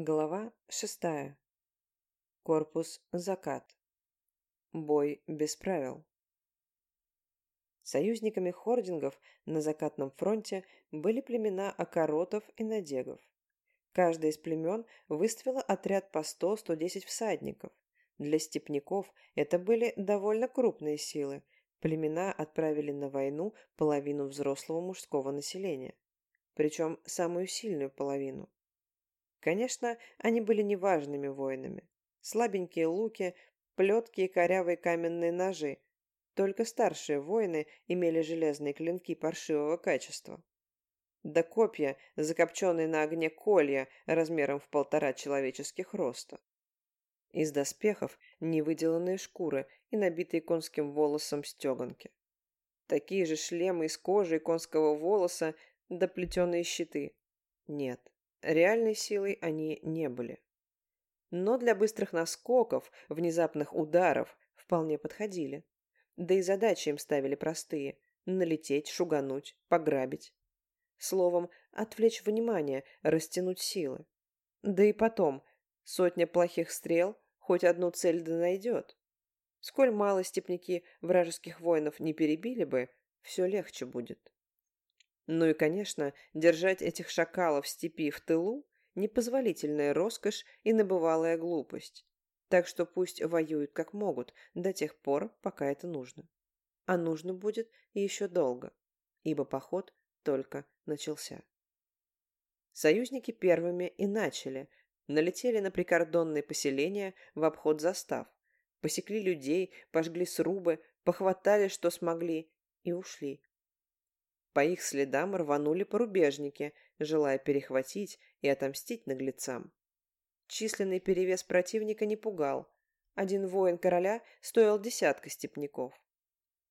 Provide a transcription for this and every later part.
Глава шестая. Корпус «Закат». Бой без правил. Союзниками хордингов на закатном фронте были племена Окоротов и Надегов. Каждая из племен выставила отряд по 100-110 всадников. Для степняков это были довольно крупные силы. Племена отправили на войну половину взрослого мужского населения. Причем самую сильную половину – Конечно, они были неважными воинами. Слабенькие луки, плетки и корявые каменные ножи. Только старшие воины имели железные клинки паршивого качества. Да копья, закопченные на огне колья, размером в полтора человеческих роста. Из доспехов невыделанные шкуры и набитые конским волосом стеганки. Такие же шлемы из кожи и конского волоса, да плетеные щиты. Нет, Реальной силой они не были. Но для быстрых наскоков, внезапных ударов вполне подходили. Да и задачи им ставили простые – налететь, шугануть, пограбить. Словом, отвлечь внимание, растянуть силы. Да и потом, сотня плохих стрел хоть одну цель да найдет. Сколь мало степняки вражеских воинов не перебили бы, все легче будет. Ну и, конечно, держать этих шакалов в степи в тылу – непозволительная роскошь и набывалая глупость. Так что пусть воюют как могут до тех пор, пока это нужно. А нужно будет еще долго, ибо поход только начался. Союзники первыми и начали. Налетели на прикордонные поселения в обход застав. Посекли людей, пожгли срубы, похватали, что смогли, и ушли. По их следам рванули порубежники, желая перехватить и отомстить наглецам. Численный перевес противника не пугал. Один воин короля стоил десятка степняков.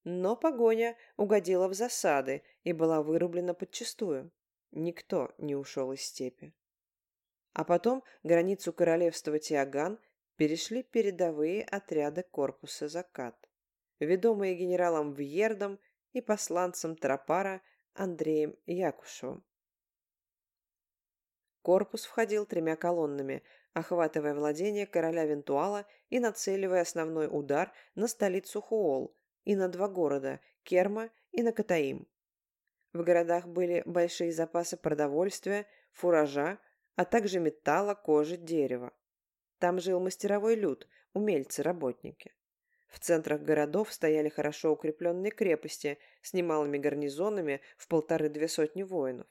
Но погоня угодила в засады и была вырублена подчистую. Никто не ушел из степи. А потом границу королевства Тиаган перешли передовые отряды корпуса «Закат», ведомые генералом Вьердом и посланцем Тропара Андреем Якушевым. Корпус входил тремя колоннами, охватывая владение короля Вентуала и нацеливая основной удар на столицу Хуол и на два города – Керма и на Катаим. В городах были большие запасы продовольствия, фуража, а также металла, кожи, дерева. Там жил мастеровой люд, умельцы-работники. В центрах городов стояли хорошо укрепленные крепости с немалыми гарнизонами в полторы-две сотни воинов.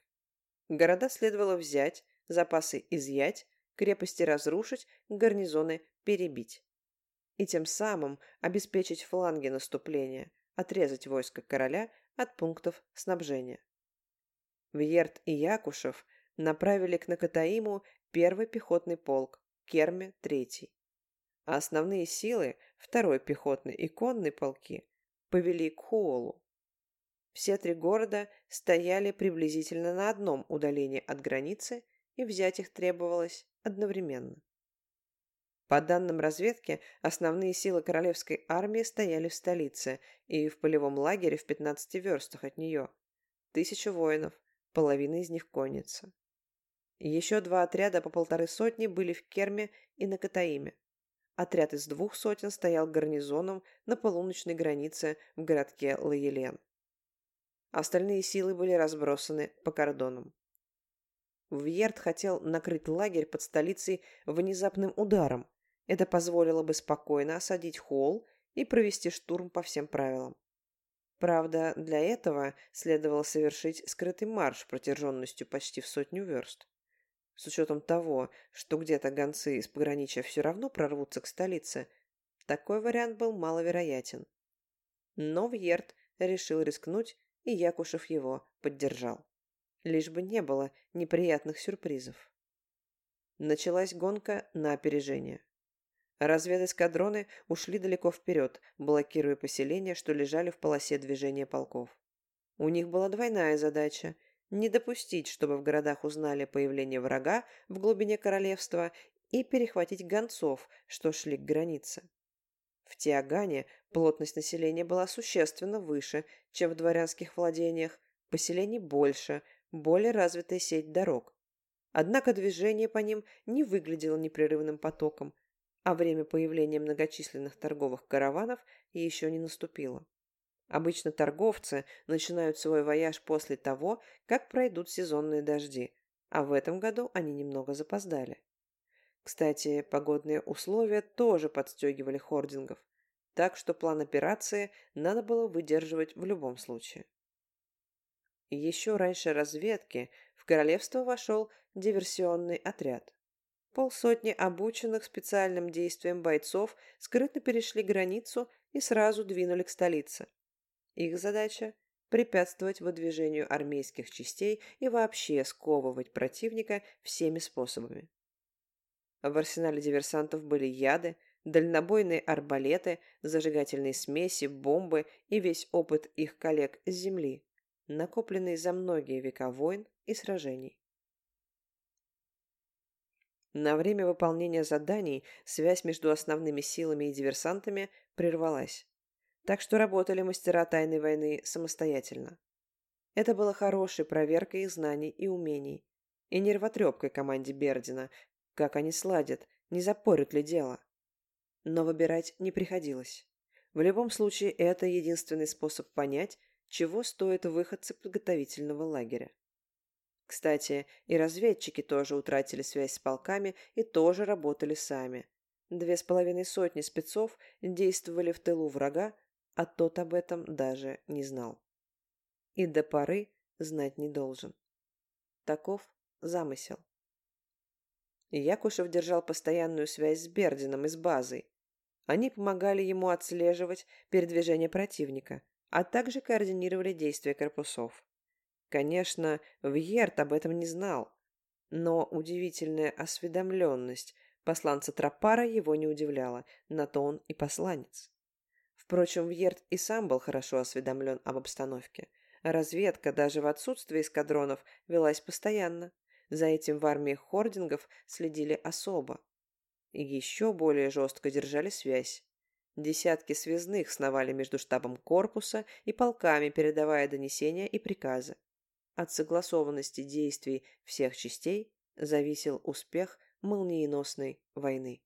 Города следовало взять, запасы изъять, крепости разрушить, гарнизоны перебить. И тем самым обеспечить фланги наступления, отрезать войско короля от пунктов снабжения. Вьерт и Якушев направили к Накатаиму первый пехотный полк, Керме – третий а основные силы второй пехотной и конной полки повели к Хуолу. Все три города стояли приблизительно на одном удалении от границы, и взять их требовалось одновременно. По данным разведки, основные силы королевской армии стояли в столице и в полевом лагере в 15 верстах от нее. Тысяча воинов, половина из них конница. Еще два отряда по полторы сотни были в Керме и на Катаиме. Отряд из двух сотен стоял гарнизоном на полуночной границе в городке Лаелен. Остальные силы были разбросаны по кордонам. Вьерт хотел накрыть лагерь под столицей внезапным ударом. Это позволило бы спокойно осадить холл и провести штурм по всем правилам. Правда, для этого следовало совершить скрытый марш протяженностью почти в сотню верст. С учетом того, что где-то гонцы из пограничья все равно прорвутся к столице, такой вариант был маловероятен. Но Вьерт решил рискнуть, и Якушев его поддержал. Лишь бы не было неприятных сюрпризов. Началась гонка на опережение. Разведэскадроны ушли далеко вперед, блокируя поселения, что лежали в полосе движения полков. У них была двойная задача не допустить, чтобы в городах узнали появление врага в глубине королевства и перехватить гонцов, что шли к границе. В Тиагане плотность населения была существенно выше, чем в дворянских владениях, поселений больше, более развитая сеть дорог. Однако движение по ним не выглядело непрерывным потоком, а время появления многочисленных торговых караванов еще не наступило. Обычно торговцы начинают свой вояж после того, как пройдут сезонные дожди, а в этом году они немного запоздали. Кстати, погодные условия тоже подстегивали хордингов, так что план операции надо было выдерживать в любом случае. Еще раньше разведки в королевство вошел диверсионный отряд. Полсотни обученных специальным действиям бойцов скрытно перешли границу и сразу двинули к столице. Их задача – препятствовать выдвижению армейских частей и вообще сковывать противника всеми способами. В арсенале диверсантов были яды, дальнобойные арбалеты, зажигательные смеси, бомбы и весь опыт их коллег с земли, накопленный за многие века войн и сражений. На время выполнения заданий связь между основными силами и диверсантами прервалась так что работали мастера тайной войны самостоятельно. Это было хорошей проверкой их знаний и умений, и нервотрепкой команде Бердина, как они сладят, не запорят ли дело. Но выбирать не приходилось. В любом случае, это единственный способ понять, чего стоят выходцы подготовительного лагеря. Кстати, и разведчики тоже утратили связь с полками и тоже работали сами. Две с половиной сотни спецов действовали в тылу врага, а тот об этом даже не знал. И до поры знать не должен. Таков замысел. Якушев держал постоянную связь с Бердином и с базой. Они помогали ему отслеживать передвижение противника, а также координировали действия корпусов. Конечно, Вьерт об этом не знал, но удивительная осведомленность посланца Тропара его не удивляла, на то он и посланец. Впрочем, Вьерт и сам был хорошо осведомлен об обстановке. Разведка даже в отсутствии эскадронов велась постоянно. За этим в армии хордингов следили особо. И еще более жестко держали связь. Десятки связных сновали между штабом корпуса и полками, передавая донесения и приказы. От согласованности действий всех частей зависел успех молниеносной войны.